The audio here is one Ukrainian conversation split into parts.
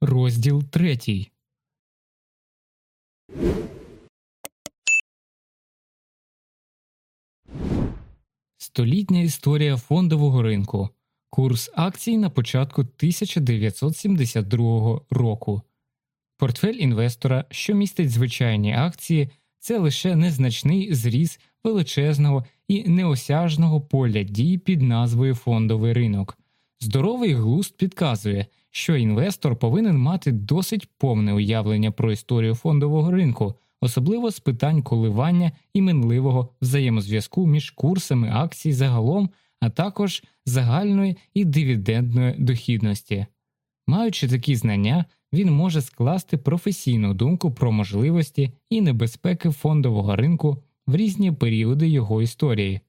Розділ третій. Столітня історія фондового ринку. Курс акцій на початку 1972 року. Портфель інвестора, що містить звичайні акції, це лише незначний зріз величезного і неосяжного поля дій під назвою фондовий ринок. Здоровий глузд підказує, що інвестор повинен мати досить повне уявлення про історію фондового ринку, особливо з питань коливання і минливого взаємозв'язку між курсами акцій загалом, а також загальної і дивідендної дохідності. Маючи такі знання, він може скласти професійну думку про можливості і небезпеки фондового ринку в різні періоди його історії.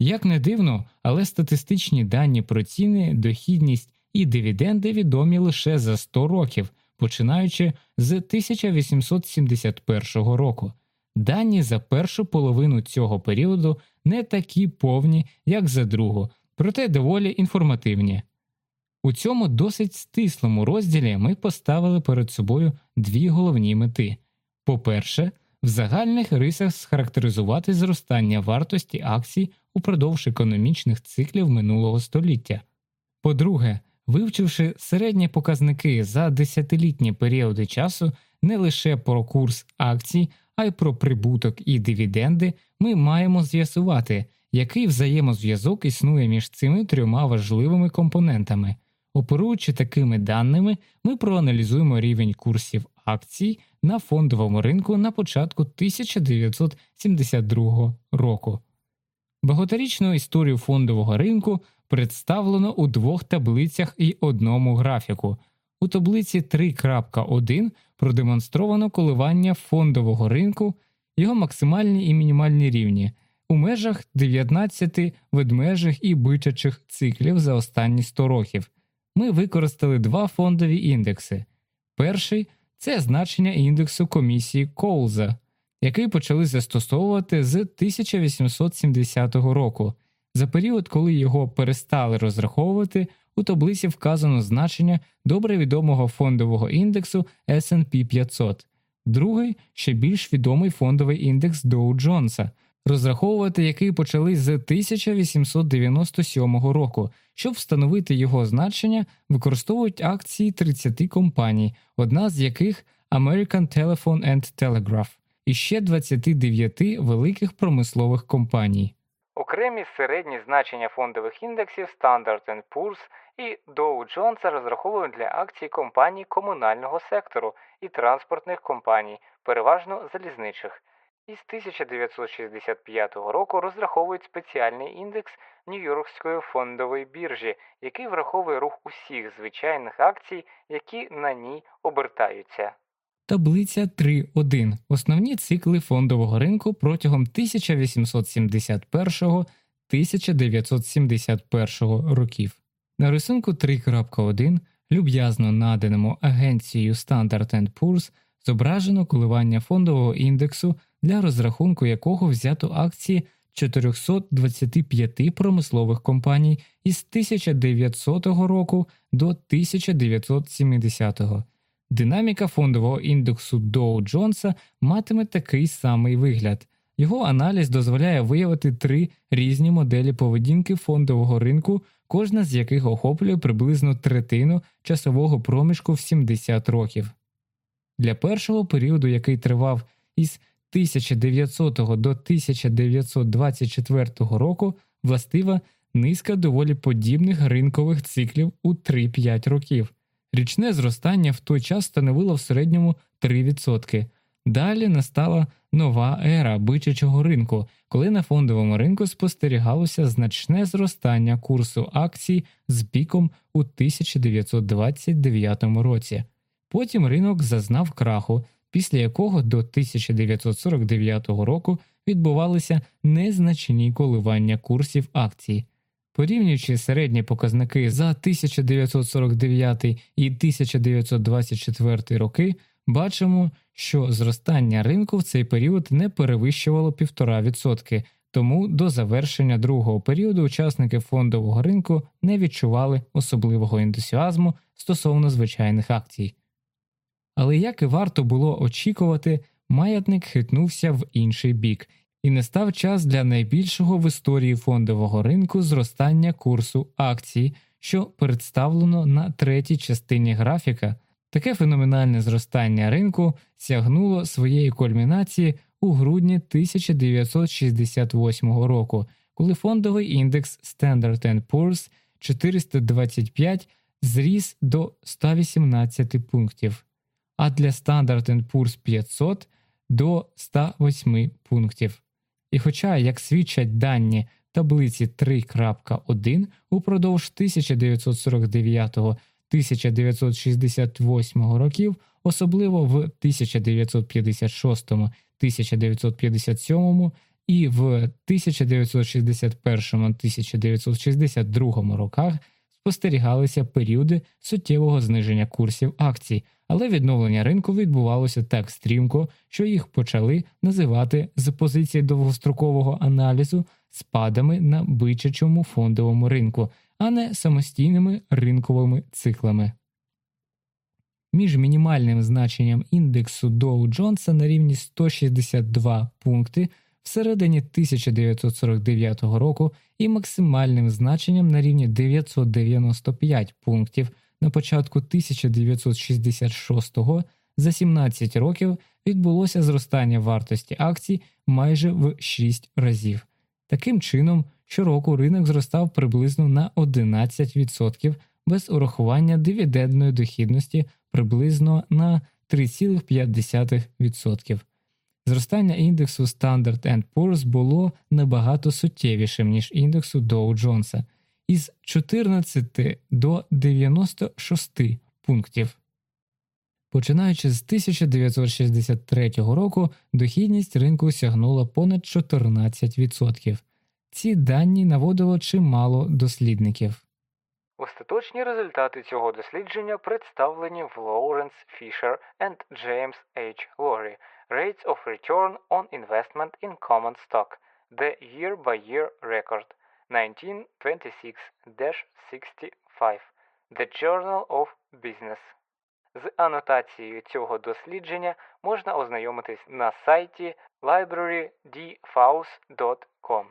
Як не дивно, але статистичні дані про ціни, дохідність і дивіденди відомі лише за 100 років, починаючи з 1871 року. Дані за першу половину цього періоду не такі повні, як за другу, проте доволі інформативні. У цьому досить стислому розділі ми поставили перед собою дві головні мети по-перше, в загальних рисах схарактеризувати зростання вартості акцій упродовж економічних циклів минулого століття. По-друге, вивчивши середні показники за десятилітні періоди часу не лише про курс акцій, а й про прибуток і дивіденди, ми маємо з'ясувати, який взаємозв'язок існує між цими трьома важливими компонентами. Оперуючи такими даними, ми проаналізуємо рівень курсів акцій на фондовому ринку на початку 1972 року. Багаторічну історію фондового ринку представлено у двох таблицях і одному графіку. У таблиці 3.1 продемонстровано коливання фондового ринку, його максимальні і мінімальні рівні у межах 19 ведмежих і бичачих циклів за останні 100 років. Ми використали два фондові індекси. Перший це значення індексу комісії Коулза, який почали застосовувати з 1870 року. За період, коли його перестали розраховувати, у таблиці вказано значення добре відомого фондового індексу SP 500, другий ще більш відомий фондовий індекс Доу Джонса, розраховувати який почали з 1897 року. Щоб встановити його значення, використовують акції 30 компаній, одна з яких American Telephone and Telegraph, і ще 29 великих промислових компаній. Окремі середні значення фондових індексів Standard Poor's і Dow Jones розраховують для акцій компаній комунального сектору і транспортних компаній, переважно залізничних. Із 1965 року розраховують спеціальний індекс Нью-Йоркської фондової біржі, який враховує рух усіх звичайних акцій, які на ній обертаються. Таблиця 3.1. Основні цикли фондового ринку протягом 1871-1971 років. На рисунку 3.1, люб'язно наданому агенцією Standard Poor's, зображено коливання фондового індексу, для розрахунку якого взято акції 425 промислових компаній із 1900 року до 1970 року. Динаміка фондового індексу Доу Джонса матиме такий самий вигляд. Його аналіз дозволяє виявити три різні моделі поведінки фондового ринку, кожна з яких охоплює приблизно третину часового проміжку в 70 років. Для першого періоду, який тривав із 1900 до 1924 року, властива низка доволі подібних ринкових циклів у 3-5 років. Річне зростання в той час становило в середньому 3%. Далі настала нова ера бичачого ринку, коли на фондовому ринку спостерігалося значне зростання курсу акцій з піком у 1929 році. Потім ринок зазнав краху, після якого до 1949 року відбувалися незначні коливання курсів акцій. Порівнюючи середні показники за 1949 і 1924 роки, бачимо, що зростання ринку в цей період не перевищувало 1,5%, тому до завершення другого періоду учасники фондового ринку не відчували особливого ентузіазму стосовно звичайних акцій. Але як і варто було очікувати, маятник хитнувся в інший бік, і не став час для найбільшого в історії фондового ринку зростання курсу акцій, що представлено на третій частині графіка. Таке феноменальне зростання ринку сягнуло своєї кульмінації у грудні 1968 року, коли фондовий індекс Standard Poor's 425 зріс до 118 пунктів, а для Standard Poor's 500 до 108 пунктів. І хоча, як свідчать дані таблиці 3.1 упродовж 1949 1968 років, особливо в 1956, 1957 і в 1961 1962 роках спостерігалися періоди суттєвого зниження курсів акцій, але відновлення ринку відбувалося так стрімко, що їх почали називати з позиції довгострокового аналізу спадами на бичачому фондовому ринку, а не самостійними ринковими циклами. Між мінімальним значенням індексу Доу Джонса на рівні 162 пункти всередині 1949 року і максимальним значенням на рівні 995 пунктів на початку 1966-го за 17 років відбулося зростання вартості акцій майже в 6 разів. Таким чином, щороку ринок зростав приблизно на 11% без урахування дивідендної дохідності приблизно на 3,5%. Зростання індексу Standard Poor's було набагато суттєвішим, ніж індексу Dow Jones із 14 до 96 пунктів. Починаючи з 1963 року, дохідність ринку сягнула понад 14%. Ці дані наводило чимало дослідників. Остаточні результати цього дослідження представлені в Lawrence Fisher and James H. Lowry Rates of Return on Investment in Common Stock The Year by Year Record 1926-65 The Journal of Business. З анотацією цього дослідження можна ознайомитись на сайті librarydfaus.com.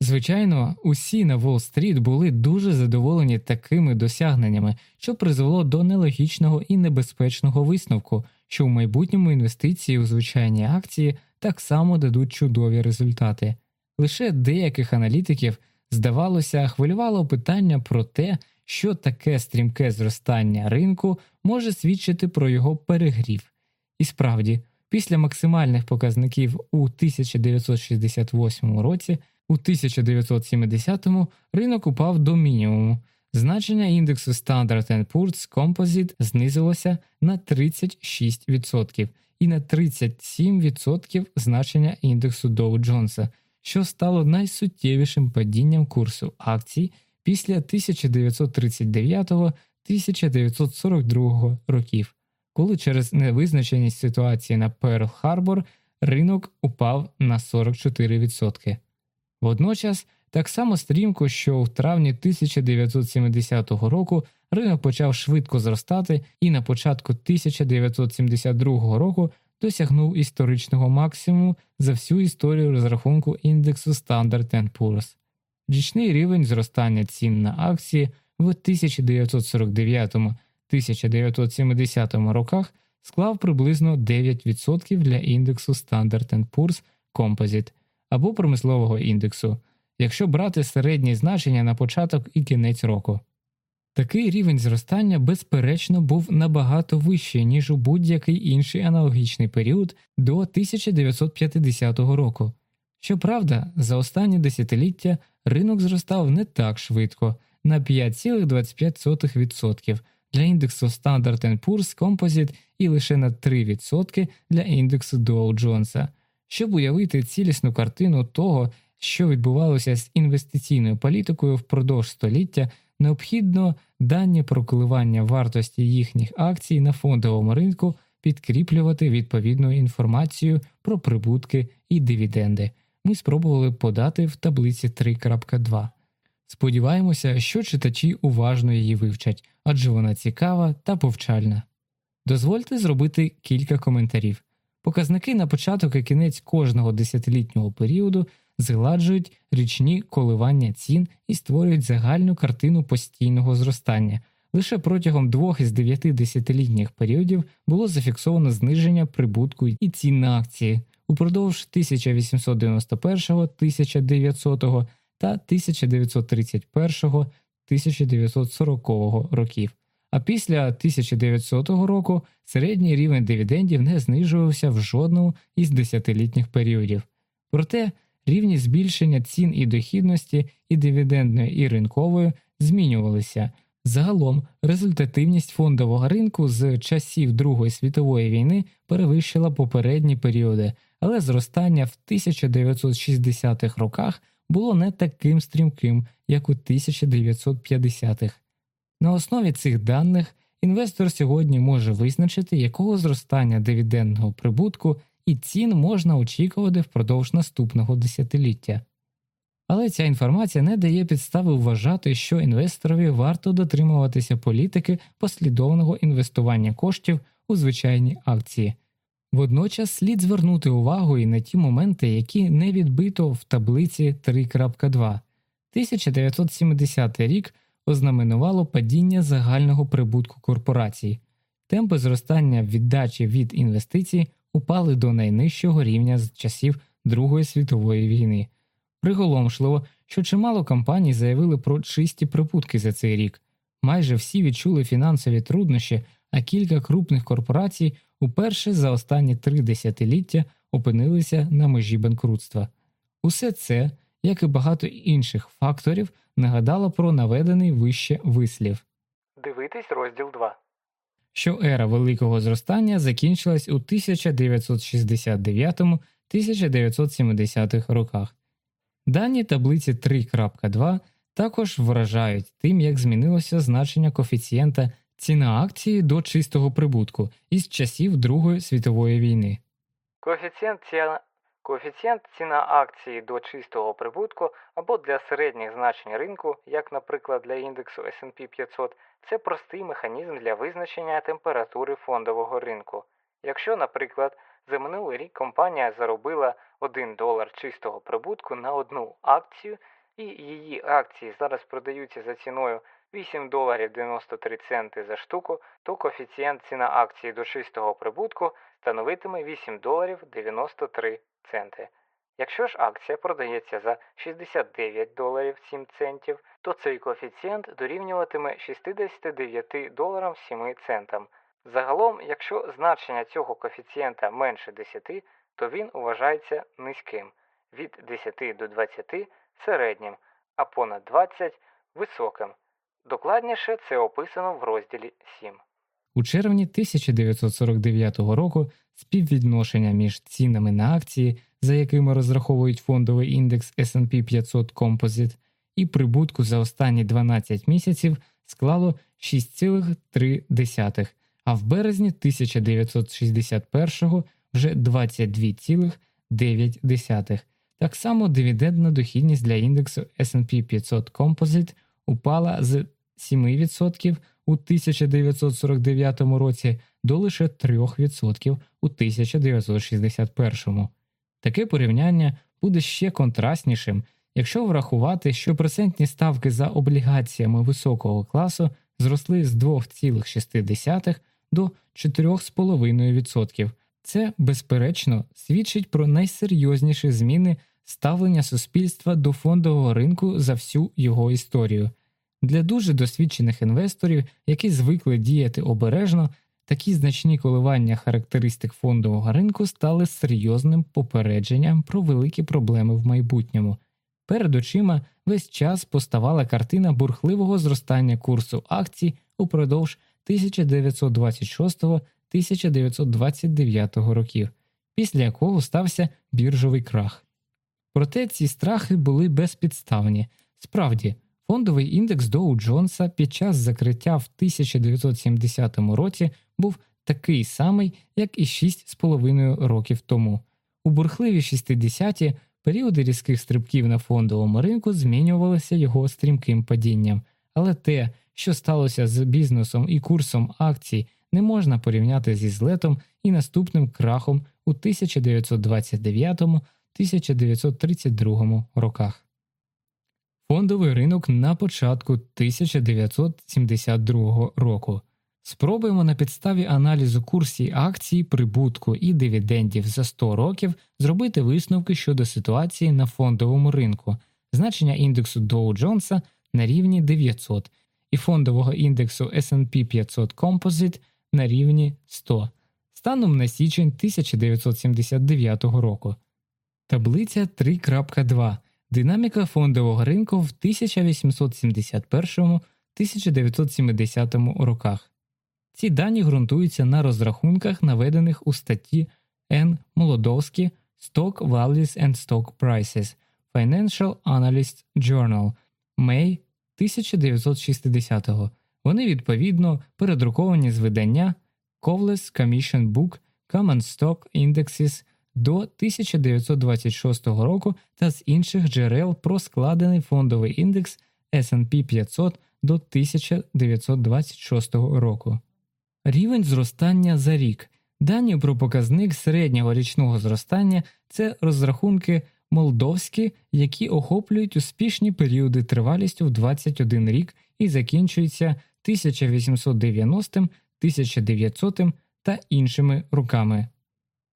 Звичайно, усі на Уолл-стріт були дуже задоволені такими досягненнями, що призвело до нелогічного і небезпечного висновку, що в майбутньому інвестиції у звичайні акції так само дадуть чудові результати. Лише деяких аналітиків, здавалося, хвилювало питання про те, що таке стрімке зростання ринку може свідчити про його перегрів. І справді, після максимальних показників у 1968 році, у 1970-му ринок упав до мінімуму. Значення індексу Standard Poor's Composite знизилося на 36% і на 37% значення індексу Dow Jones, що стало найсуттєвішим падінням курсу акцій після 1939-1942 років, коли через невизначеність ситуації на Перл Харбор ринок упав на 44%. Водночас, так само стрімко, що в травні 1970 року ринок почав швидко зростати і на початку 1972 року досягнув історичного максимуму за всю історію розрахунку індексу Standard Poor's. Річний рівень зростання цін на акції в 1949-1970 роках склав приблизно 9% для індексу Standard Poor's Composite або промислового індексу, якщо брати середні значення на початок і кінець року. Такий рівень зростання, безперечно, був набагато вищий, ніж у будь-який інший аналогічний період до 1950 року. Щоправда, за останні десятиліття ринок зростав не так швидко на 5,25% для індексу Standard Poor's Composite і лише на 3% для індексу Dow Jones. Щоб уявити цілісну картину того, що відбувалося з інвестиційною політикою впродовж століття, необхідно дані про коливання вартості їхніх акцій на фондовому ринку підкріплювати відповідною інформацією про прибутки і дивіденди. ми спробували подати в таблиці 3.2. Сподіваємося, що читачі уважно її вивчать, адже вона цікава та повчальна. Дозвольте зробити кілька коментарів. Показники на початок і кінець кожного десятилітнього періоду згладжують річні коливання цін і створюють загальну картину постійного зростання. Лише протягом двох із дев'яти десятилітніх періодів було зафіксовано зниження прибутку і цін на акції упродовж 1891, 1900 та 1931 1940 років. А після 1900 року середній рівень дивідендів не знижувався в жодному із десятилітніх періодів. Проте рівні збільшення цін і дохідності і дивідендної, і ринкової змінювалися. Загалом результативність фондового ринку з часів Другої світової війни перевищила попередні періоди, але зростання в 1960-х роках було не таким стрімким, як у 1950-х. На основі цих даних інвестор сьогодні може визначити, якого зростання дивідендного прибутку і цін можна очікувати впродовж наступного десятиліття. Але ця інформація не дає підстави вважати, що інвесторові варто дотримуватися політики послідовного інвестування коштів у звичайні акції. Водночас слід звернути увагу і на ті моменти, які не відбито в таблиці 3.2. 1970 рік ознаменувало падіння загального прибутку корпорацій, темпи зростання віддачі від інвестицій упали до найнижчого рівня з часів Другої світової війни. Приголомшливо, що чимало компаній заявили про чисті прибутки за цей рік. Майже всі відчули фінансові труднощі, а кілька крупних корпорацій уперше за останні три десятиліття опинилися на межі банкрутства. Усе це, як і багато інших факторів, нагадало про наведений вище вислів. Дивитись розділ 2. Що ера великого зростання закінчилась у 1969-1970 роках. Дані таблиці 3.2 також вражають тим, як змінилося значення коефіцієнта ціна акції до чистого прибутку із часів Другої світової війни. Коефіцієнт ціна Коефіцієнт ціна акції до чистого прибутку або для середніх значень ринку, як, наприклад, для індексу SP 500, це простий механізм для визначення температури фондового ринку. Якщо, наприклад, за минулий рік компанія заробила 1 долар чистого прибутку на одну акцію, і її акції зараз продаються за ціною 8 доларів 93 центи за штуку, то коефіцієнт ціна акції до чистого прибутку становитиме 8 доларів 93 центи. Якщо ж акція продається за 69 доларів 7 центів, то цей коефіцієнт дорівнюватиме 69 доларам 7 центам. Загалом, якщо значення цього коефіцієнта менше 10, то він вважається низьким, від 10 до 20 середнім, а понад 20 високим. Докладніше це описано в розділі 7. У червні 1949 року співвідношення між цінами на акції, за якими розраховують фондовий індекс SP 500 Composite, і прибутку за останні 12 місяців склало 6,3, а в березні 1961 вже 22,9. Так само дивідендна дохідність для індексу SP 500 Composite упала з 7% у 1949 році до лише 3% у 1961. Таке порівняння буде ще контрастнішим, якщо врахувати, що процентні ставки за облігаціями високого класу зросли з 2,6 до 4,5%. Це, безперечно, свідчить про найсерйозніші зміни ставлення суспільства до фондового ринку за всю його історію. Для дуже досвідчених інвесторів, які звикли діяти обережно, такі значні коливання характеристик фондового ринку стали серйозним попередженням про великі проблеми в майбутньому. Перед очима весь час поставала картина бурхливого зростання курсу акцій упродовж 1926-1929 років, після якого стався біржовий крах. Проте ці страхи були безпідставні. Справді, Фондовий індекс Доу Джонса під час закриття в 1970 році був такий самий, як і 6,5 років тому. У бурхливі 60-ті Періоди різких стрибків на фондовому ринку змінювалися його стрімким падінням, але те, що сталося з бізнесом і курсом акцій, не можна порівняти зі злетом і наступним крахом у 1929-1932 роках. Фондовий ринок на початку 1972 року. Спробуємо на підставі аналізу курсів акцій, прибутку і дивідендів за 100 років зробити висновки щодо ситуації на фондовому ринку, значення індексу Dow Jones на рівні 900 і фондового індексу SP 500 Composite на рівні 100 станом на січень 1979 року. Таблиця 3.2 Динаміка фондового ринку в 1871-1970 роках. Ці дані ґрунтуються на розрахунках, наведених у статті Н. Молодовські Stock Values and Stock Prices Financial Analyst Journal May 1960-го. Вони відповідно передруковані з видання Cowles Commission Book Common Stock Indexes до 1926 року та з інших джерел про складений фондовий індекс SP 500 до 1926 року. Рівень зростання за рік. Дані про показник середнього річного зростання це розрахунки молдовські, які охоплюють успішні періоди тривалістю в 21 рік і закінчуються 1890, 1900 та іншими роками.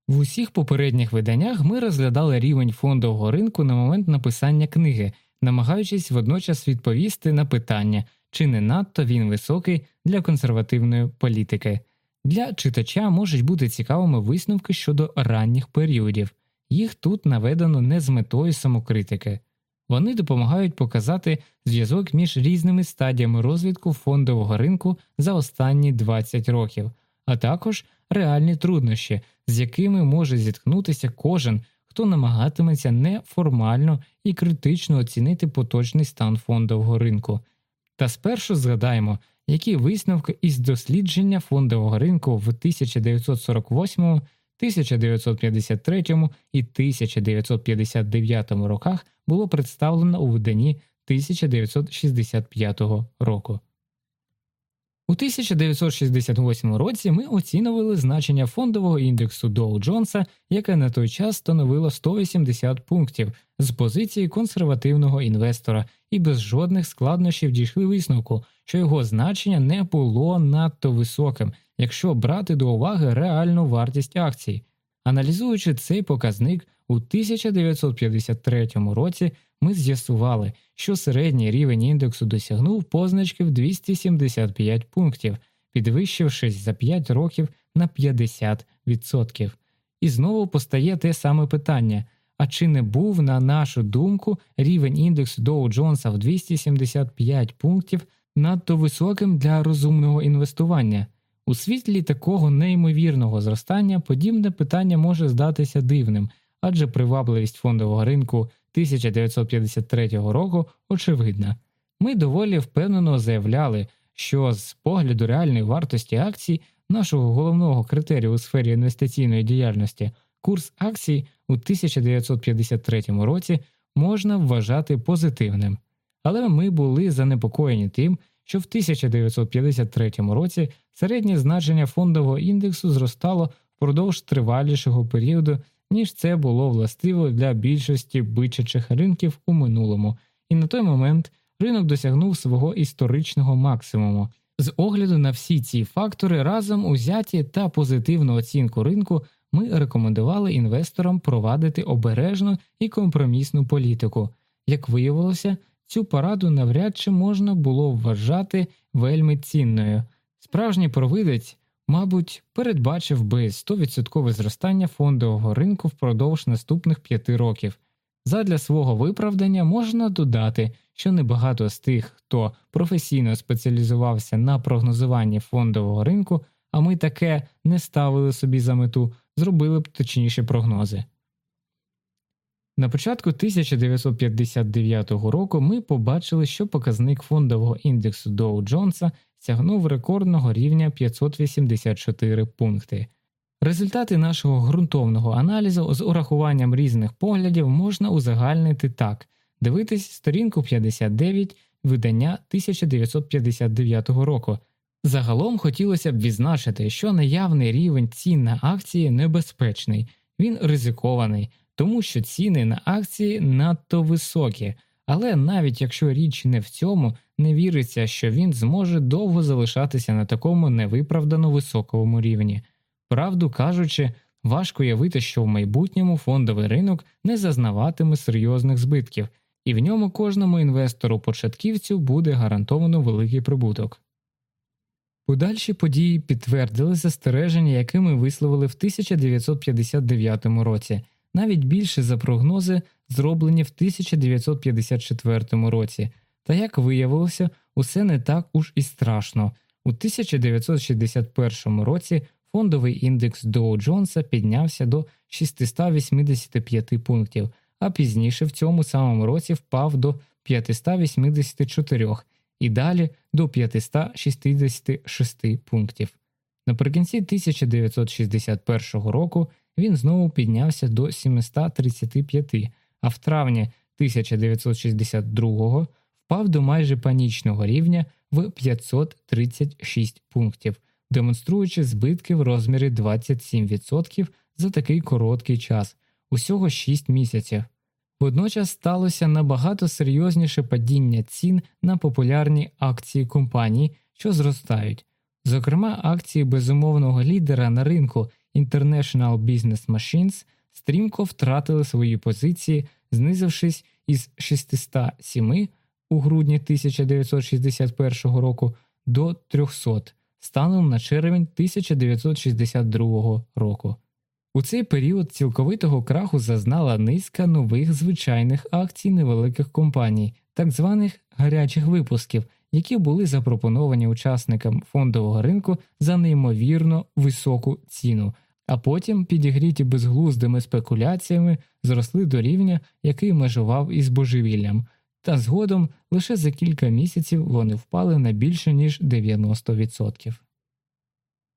В усіх попередніх виданнях ми розглядали рівень фондового ринку на момент написання книги, намагаючись водночас відповісти на питання, чи не надто він високий для консервативної політики. Для читача можуть бути цікавими висновки щодо ранніх періодів, їх тут наведено не з метою самокритики. Вони допомагають показати зв'язок між різними стадіями розвитку фондового ринку за останні 20 років, а також реальні труднощі, з якими може зіткнутися кожен, хто намагатиметься неформально і критично оцінити поточний стан фондового ринку. Та спершу згадаємо, які висновки із дослідження фондового ринку в 1948, 1953 і 1959 роках було представлено у виданні 1965 року. У 1968 році ми оцінювали значення фондового індексу Доу Джонса, яке на той час становило 180 пунктів з позиції консервативного інвестора, і без жодних складнощів дійшли висновку, що його значення не було надто високим, якщо брати до уваги реальну вартість акцій. Аналізуючи цей показник у 1953 році, ми з'ясували, що середній рівень індексу досягнув позначки в 275 пунктів, підвищившись за 5 років на 50%. І знову постає те саме питання. А чи не був, на нашу думку, рівень індексу Доу Джонса в 275 пунктів надто високим для розумного інвестування? У світлі такого неймовірного зростання подібне питання може здатися дивним, адже привабливість фондового ринку 1953 року очевидна. Ми доволі впевнено заявляли, що з погляду реальної вартості акцій, нашого головного критерію у сфері інвестиційної діяльності, курс акцій у 1953 році можна вважати позитивним, але ми були занепокоєні тим, що в 1953 році середнє значення фондового індексу зростало впродовж тривалішого періоду, ніж це було властиво для більшості бичачих ринків у минулому, і на той момент ринок досягнув свого історичного максимуму. З огляду на всі ці фактори разом узяті та позитивну оцінку ринку ми рекомендували інвесторам провадити обережну і компромісну політику. Як виявилося, цю пораду навряд чи можна було вважати вельми цінною. Справжній провидець, мабуть, передбачив би 100% зростання фондового ринку впродовж наступних п'яти років. Задля свого виправдання можна додати, що небагато з тих, хто професійно спеціалізувався на прогнозуванні фондового ринку, а ми таке не ставили собі за мету, зробили б точніші прогнози. На початку 1959 року ми побачили, що показник фондового індексу Доу Джонса сягнув рекордного рівня 584 пункти. Результати нашого ґрунтовного аналізу з урахуванням різних поглядів можна узагальнити так: дивитись сторінку 59 видання 1959 року. Загалом хотілося б відзначити, що наявний рівень цін на акції небезпечний, він ризикований, тому що ціни на акції надто високі, але навіть якщо річ не в цьому, не віриться, що він зможе довго залишатися на такому невиправдано високому рівні. Правду кажучи, важко уявити, що в майбутньому фондовий ринок не зазнаватиме серйозних збитків, і в ньому кожному інвестору-початківцю буде гарантовано великий прибуток. Подальші події підтвердили застереження, які ми висловили в 1959 році, навіть більше за прогнози, зроблені в 1954 році, та як виявилося, усе не так уж і страшно. У 1961 році фондовий індекс Доу Джонса піднявся до 685 пунктів, а пізніше в цьому самому році впав до 584 і далі до 566 пунктів. Наприкінці 1961 року він знову піднявся до 735, а в травні 1962 впав до майже панічного рівня в 536 пунктів, демонструючи збитки в розмірі 27% за такий короткий час, усього 6 місяців. Водночас сталося набагато серйозніше падіння цін на популярні акції компаній, що зростають, зокрема, акції безумовного лідера на ринку International Business Machines стрімко втратили свої позиції, знизившись із 607 у грудні 1961 року до 300 станом на червень 1962 року. У цей період цілковитого краху зазнала низка нових звичайних акцій невеликих компаній, так званих гарячих випусків, які були запропоновані учасникам фондового ринку за неймовірно високу ціну, а потім, підігріті безглуздими спекуляціями, зросли до рівня, який межував із божевіллям, та згодом лише за кілька місяців вони впали на більше ніж 90%.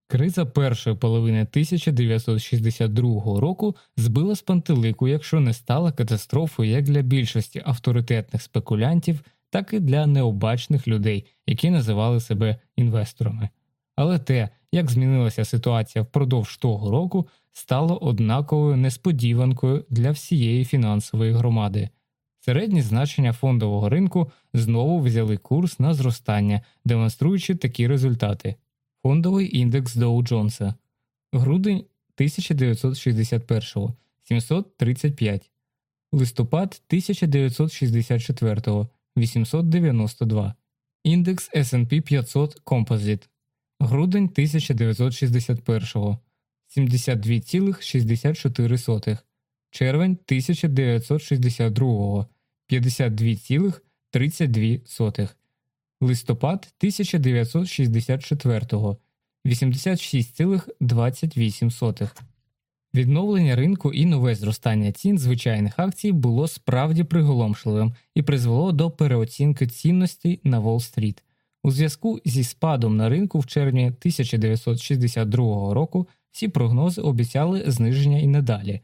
Криза першої половини 1962 року збила з пантелику, якщо не стала катастрофою як для більшості авторитетних спекулянтів, так і для необачних людей, які називали себе інвесторами. Але те, як змінилася ситуація впродовж того року, стало однаковою несподіванкою для всієї фінансової громади. Середні значення фондового ринку знову взяли курс на зростання, демонструючи такі результати. Фондовий індекс Доу Джонса, грудень 1961 735, листопад 1964 892, індекс SP 500 Composite, грудень 1961 72,64, червень 1962 52,32 листопад 1964 86,28. Відновлення ринку і нове зростання цін звичайних акцій було справді приголомшливим і призвело до переоцінки цінностей на Уолл-стріт. У зв'язку зі спадом на ринку в червні 1962 року всі прогнози обіцяли зниження і надалі.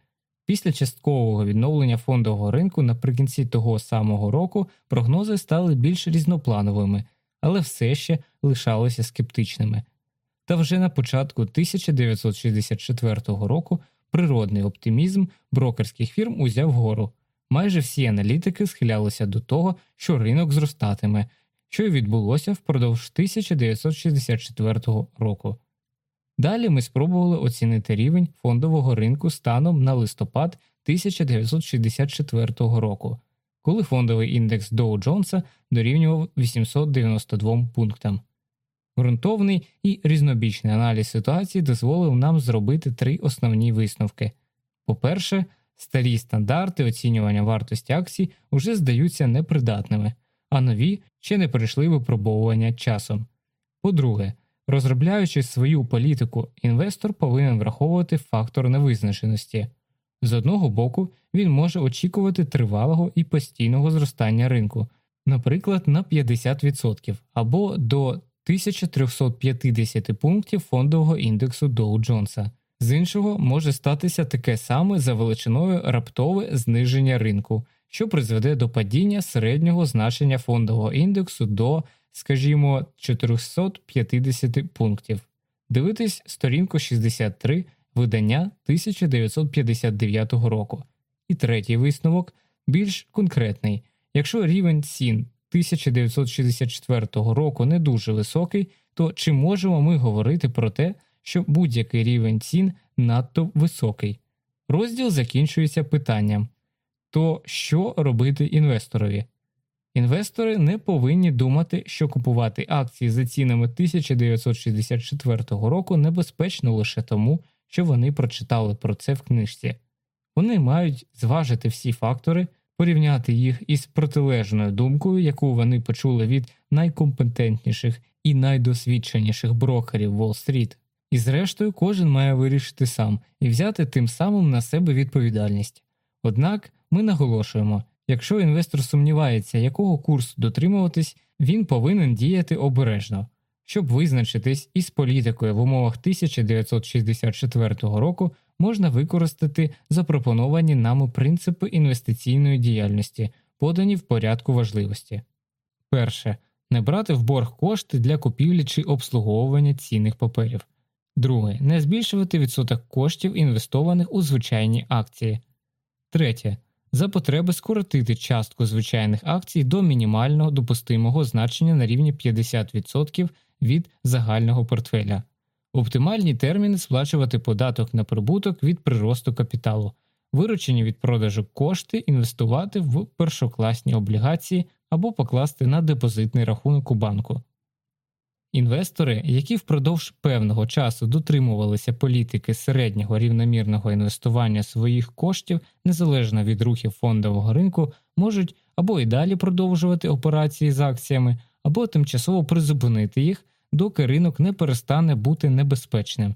Після часткового відновлення фондового ринку наприкінці того самого року прогнози стали більш різноплановими, але все ще лишалися скептичними. Та вже на початку 1964 року природний оптимізм брокерських фірм узяв гору. Майже всі аналітики схилялися до того, що ринок зростатиме, що й відбулося впродовж 1964 року. Далі ми спробували оцінити рівень фондового ринку станом на листопад 1964 року, коли фондовий індекс Доу Джонса дорівнював 892 пунктам. Грунтовний і різнобічний аналіз ситуації дозволив нам зробити три основні висновки. По-перше, старі стандарти оцінювання вартості акцій вже здаються непридатними, а нові ще не пройшли випробовування часом. По-друге, Розробляючи свою політику, інвестор повинен враховувати фактор невизначеності. З одного боку, він може очікувати тривалого і постійного зростання ринку, наприклад, на 50% або до 1350 пунктів фондового індексу Доу Джонса. З іншого може статися таке саме за величиною раптове зниження ринку, що призведе до падіння середнього значення фондового індексу до, скажімо, 450 пунктів. Дивитись сторінку 63 видання 1959 року. І третій висновок більш конкретний. Якщо рівень цін 1964 року не дуже високий, то чи можемо ми говорити про те, що будь-який рівень цін надто високий? Розділ закінчується питанням то що робити інвесторові? Інвестори не повинні думати, що купувати акції за цінами 1964 року небезпечно лише тому, що вони прочитали про це в книжці. Вони мають зважити всі фактори, порівняти їх із протилежною думкою, яку вони почули від найкомпетентніших і найдосвідченіших брокерів Уолл-стріт. І зрештою, кожен має вирішити сам і взяти тим самим на себе відповідальність. Однак ми наголошуємо, якщо інвестор сумнівається, якого курсу дотримуватись, він повинен діяти обережно. Щоб визначитись із політикою в умовах 1964 року, можна використати запропоновані нами принципи інвестиційної діяльності, подані в порядку важливості. Перше. Не брати в борг кошти для купівлі чи обслуговування цінних паперів. Друге. Не збільшувати відсоток коштів, інвестованих у звичайні акції. Третє. За потреби скоротити частку звичайних акцій до мінімального допустимого значення на рівні 50% від загального портфеля. Оптимальні терміни сплачувати податок на прибуток від приросту капіталу, виручені від продажу кошти інвестувати в першокласні облігації або покласти на депозитний рахунок у банку. Інвестори, які впродовж певного часу дотримувалися політики середнього рівномірного інвестування своїх коштів незалежно від рухів фондового ринку, можуть або й далі продовжувати операції з акціями, або тимчасово призупинити їх, доки ринок не перестане бути небезпечним.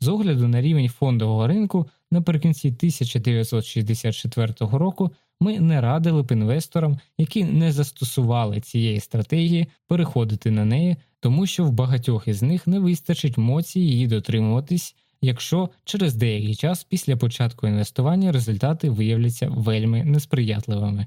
З огляду на рівень фондового ринку наприкінці 1964 року ми не радили б інвесторам, які не застосували цієї стратегії, переходити на неї, тому що в багатьох із них не вистачить моці її дотримуватись, якщо через деякий час після початку інвестування результати виявляться вельми несприятливими.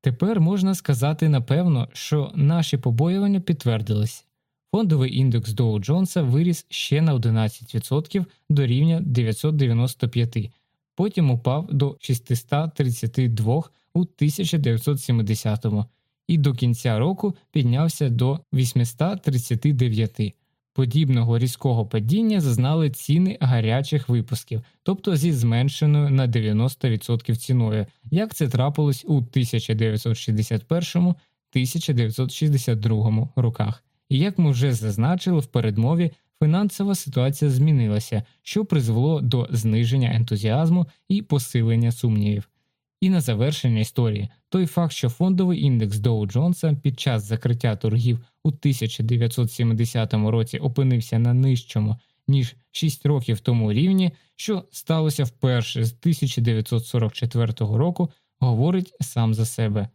Тепер можна сказати напевно, що наші побоювання підтвердились. Фондовий індекс Доу Джонса виріс ще на 11% до рівня 995, потім упав до 632 у 1970-му і до кінця року піднявся до 839. Подібного різкого падіння зазнали ціни гарячих випусків, тобто зі зменшеною на 90% ціною, як це трапилось у 1961-1962 роках. І як ми вже зазначили в передмові, фінансова ситуація змінилася, що призвело до зниження ентузіазму і посилення сумнівів. І на завершення історії той факт, що фондовий індекс Доу Джонса під час закриття торгів у 1970 році опинився на нижчому ніж 6 років тому рівні, що сталося вперше з 1944 року, говорить сам за себе.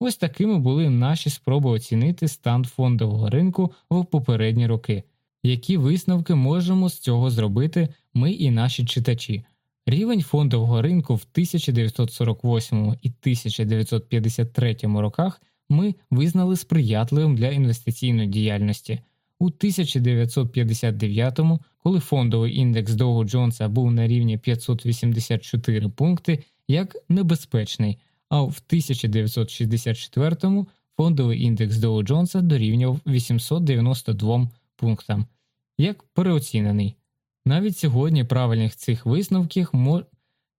Ось такими були наші спроби оцінити стан фондового ринку в попередні роки, які висновки можемо з цього зробити ми і наші читачі. Рівень фондового ринку в 1948 і 1953 роках ми визнали сприятливим для інвестиційної діяльності. У 1959, коли фондовий індекс Доу Джонса був на рівні 584 пункти, як небезпечний, а в 1964 фондовий індекс Доу Джонса дорівнював 892 пунктам, як переоцінений. Навіть сьогодні правильних цих висновків мож...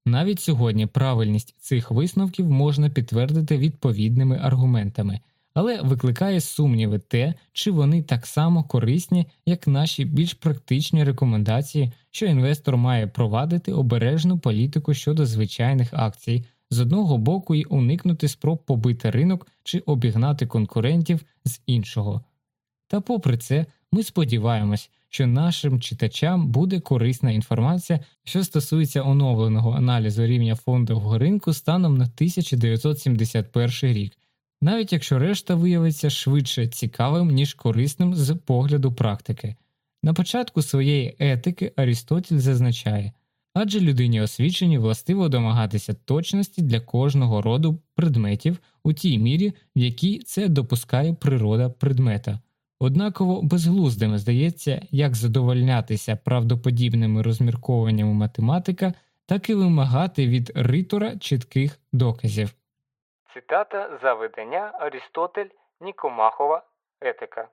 навіть сьогодні правильність цих висновків можна підтвердити відповідними аргументами, але викликає сумніви те, чи вони так само корисні, як наші більш практичні рекомендації, що інвестор має провадити обережну політику щодо звичайних акцій, з одного боку і уникнути спроб побити ринок чи обігнати конкурентів з іншого. Та попри це, ми сподіваємось, що нашим читачам буде корисна інформація, що стосується оновленого аналізу рівня фондового ринку станом на 1971 рік, навіть якщо решта виявиться швидше цікавим, ніж корисним з погляду практики. На початку своєї етики Арістотель зазначає адже людині освічені властиво домагатися точності для кожного роду предметів у тій мірі, в якій це допускає природа предмета. Однаково безглуздим здається, як задовольнятися правдоподібними розмірковуваннями математика, так і вимагати від ритора чітких доказів. Цитата за видання Арістотель Нікомахова Етика.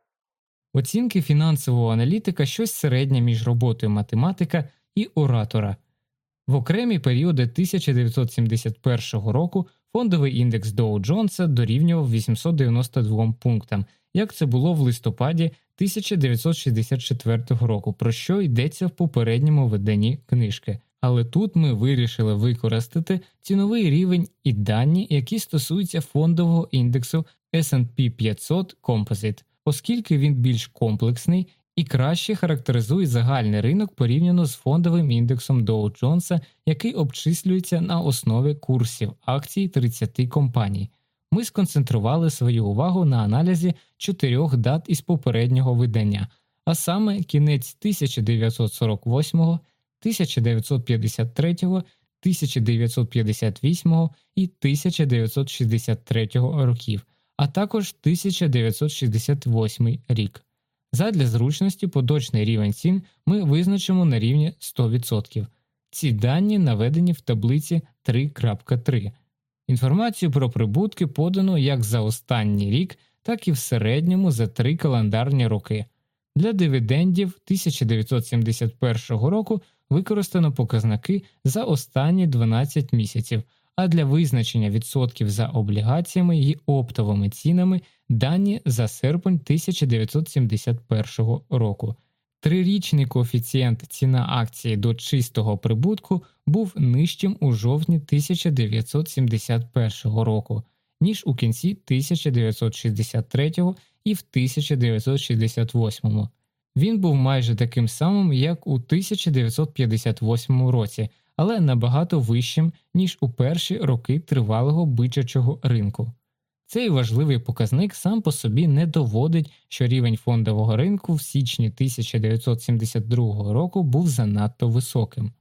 Оцінки фінансового аналітика щось середнє між роботою математика і оратора. В окремі періоди 1971 року фондовий індекс Доу Джонса дорівнював 892 пунктам, як це було в листопаді 1964 року, про що йдеться в попередньому виданні книжки. Але тут ми вирішили використати ціновий рівень і дані, які стосуються фондового індексу SP 500 Composite, оскільки він більш комплексний і краще характеризує загальний ринок порівняно з фондовим індексом Dow Джонса, який обчислюється на основі курсів акцій 30 компаній. Ми сконцентрували свою увагу на аналізі чотирьох дат із попереднього видання, а саме кінець 1948, 1953, 1958 і 1963 років, а також 1968 рік. Задля зручності поточний рівень цін ми визначимо на рівні 100%. Ці дані наведені в таблиці 3.3. Інформацію про прибутки подано як за останній рік, так і в середньому за три календарні роки. Для дивідендів 1971 року використано показники за останні 12 місяців, а для визначення відсотків за облігаціями і оптовими цінами дані за серпень 1971 року. Трирічний коефіцієнт ціна акції до чистого прибутку був нижчим у жовтні 1971 року, ніж у кінці 1963 і в 1968. Він був майже таким самим, як у 1958 році, але набагато вищим, ніж у перші роки тривалого бичачого ринку. Цей важливий показник сам по собі не доводить, що рівень фондового ринку в січні 1972 року був занадто високим.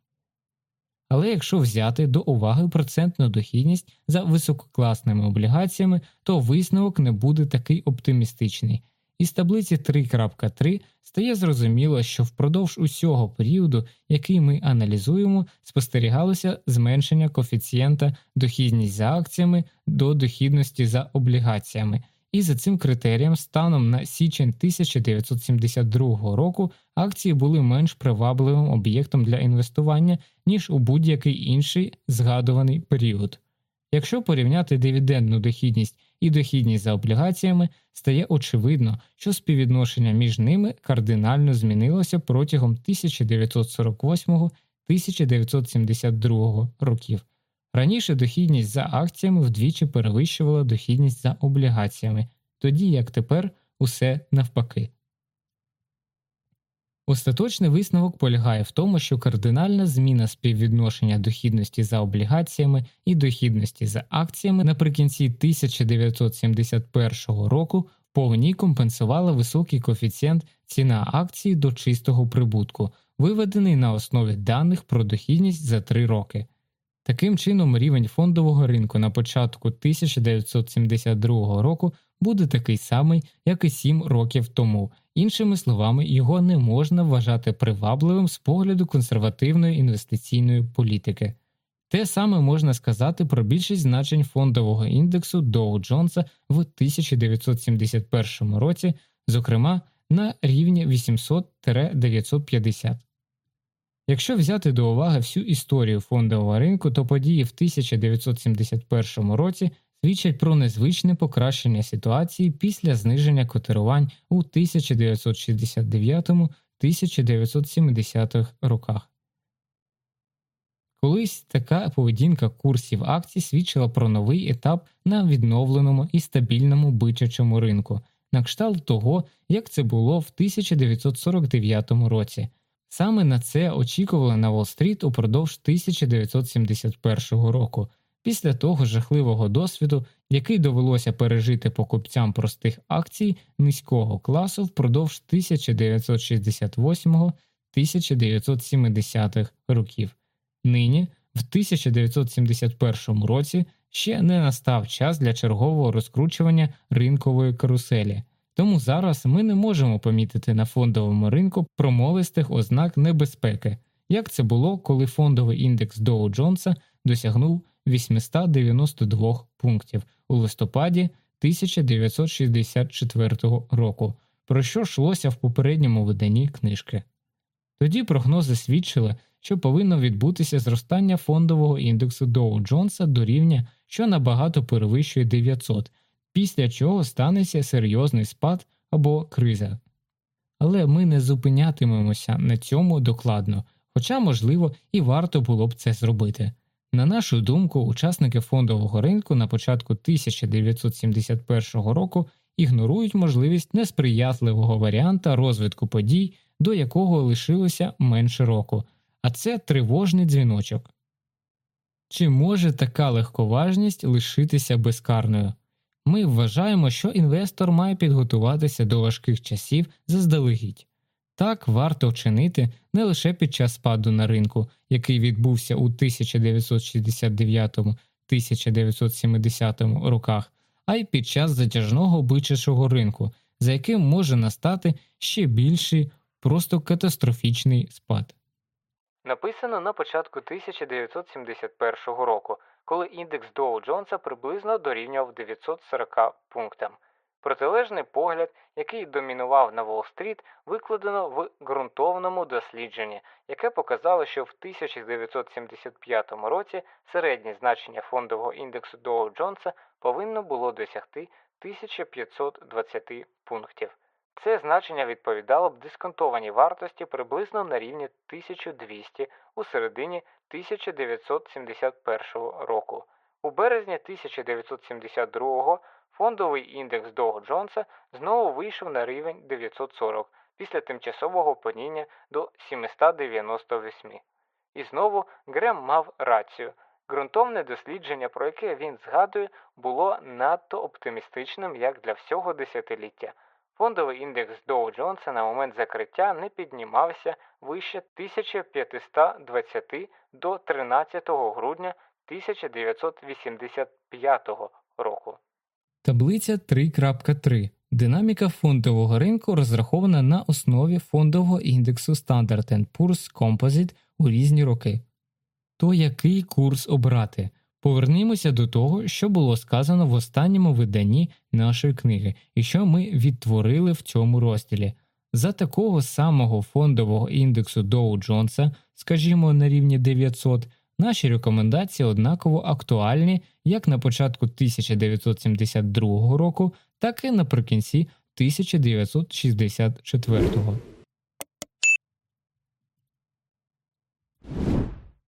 Але якщо взяти до уваги процентну дохідність за висококласними облігаціями, то висновок не буде такий оптимістичний. Із таблиці 3.3 стає зрозуміло, що впродовж усього періоду, який ми аналізуємо, спостерігалося зменшення коефіцієнта дохідність за акціями до дохідності за облігаціями, і за цим критерієм, станом на січень 1972 року акції були менш привабливим об'єктом для інвестування, ніж у будь-який інший згадуваний період. Якщо порівняти дивідендну дохідність і дохідність за облігаціями, стає очевидно, що співвідношення між ними кардинально змінилося протягом 1948-1972 років. Раніше дохідність за акціями вдвічі перевищувала дохідність за облігаціями, тоді як тепер усе навпаки. Остаточний висновок полягає в тому, що кардинальна зміна співвідношення дохідності за облігаціями і дохідності за акціями наприкінці 1971 року повній компенсувала високий коефіцієнт ціна акції до чистого прибутку, виведений на основі даних про дохідність за три роки. Таким чином, рівень фондового ринку на початку 1972 року буде такий самий, як і 7 років тому. Іншими словами, його не можна вважати привабливим з погляду консервативної інвестиційної політики. Те саме можна сказати про більшість значень фондового індексу Доу Джонса в 1971 році, зокрема на рівні 800-950. Якщо взяти до уваги всю історію фондового ринку, то події в 1971 році свідчать про незвичне покращення ситуації після зниження котирувань у 1969-1970 роках. Колись така поведінка курсів акцій свідчила про новий етап на відновленому і стабільному бичачому ринку, на кшталт того, як це було в 1949 році. Саме на це очікували на Уолл-стріт упродовж 1971 року. Після того жахливого досвіду, який довелося пережити покупцям простих акцій низького класу впродовж 1968-1970-х років. Нині, в 1971 році, ще не настав час для чергового розкручування ринкової каруселі, тому зараз ми не можемо помітити на фондовому ринку промовистих ознак небезпеки, як це було, коли фондовий індекс Доу Джонса досягнув 892 пунктів у листопаді 1964 року, про що йшлося в попередньому виданні книжки. Тоді прогнози свідчили, що повинно відбутися зростання фондового індексу Доу Джонса до рівня, що набагато перевищує 900, після чого станеться серйозний спад або криза. Але ми не зупинятимемося на цьому докладно, хоча, можливо, і варто було б це зробити. На нашу думку, учасники фондового ринку на початку 1971 року ігнорують можливість несприятливого варіанта розвитку подій, до якого лишилося менше року, а це тривожний дзвіночок. Чи може така легковажність лишитися безкарною? Ми вважаємо, що інвестор має підготуватися до важких часів заздалегідь. Так варто вчинити не лише під час спаду на ринку, який відбувся у 1969-1970 роках, а й під час затяжного бичачого ринку, за яким може настати ще більший, просто катастрофічний спад. Написано на початку 1971 року, коли індекс Доу Джонса приблизно дорівнював 940 пунктам. Протилежний погляд, який домінував на Уолл-стріт, викладено в ґрунтовному дослідженні, яке показало, що в 1975 році середнє значення фондового індексу Доу Джонса повинно було досягти 1520 пунктів. Це значення відповідало б дисконтованій вартості приблизно на рівні 1200 у середині 1971 року. У березні 1972 фондовий індекс Доу Джонса знову вийшов на рівень 940 після тимчасового падіння до 798. І знову Грем мав рацію. Ґрунтовне дослідження, про яке він згадує, було надто оптимістичним як для всього десятиліття. Фондовий індекс Доу Джонса на момент закриття не піднімався вище 1520 до 13 грудня 1985 року. Таблиця 3.3. Динаміка фондового ринку розрахована на основі фондового індексу Standard Poor's Composite у різні роки. То який курс обрати? Повернімося до того, що було сказано в останньому виданні нашої книги, і що ми відтворили в цьому розділі. За такого самого фондового індексу Доу Джонса, скажімо, на рівні 900, наші рекомендації однаково актуальні як на початку 1972 року, так і наприкінці 1964.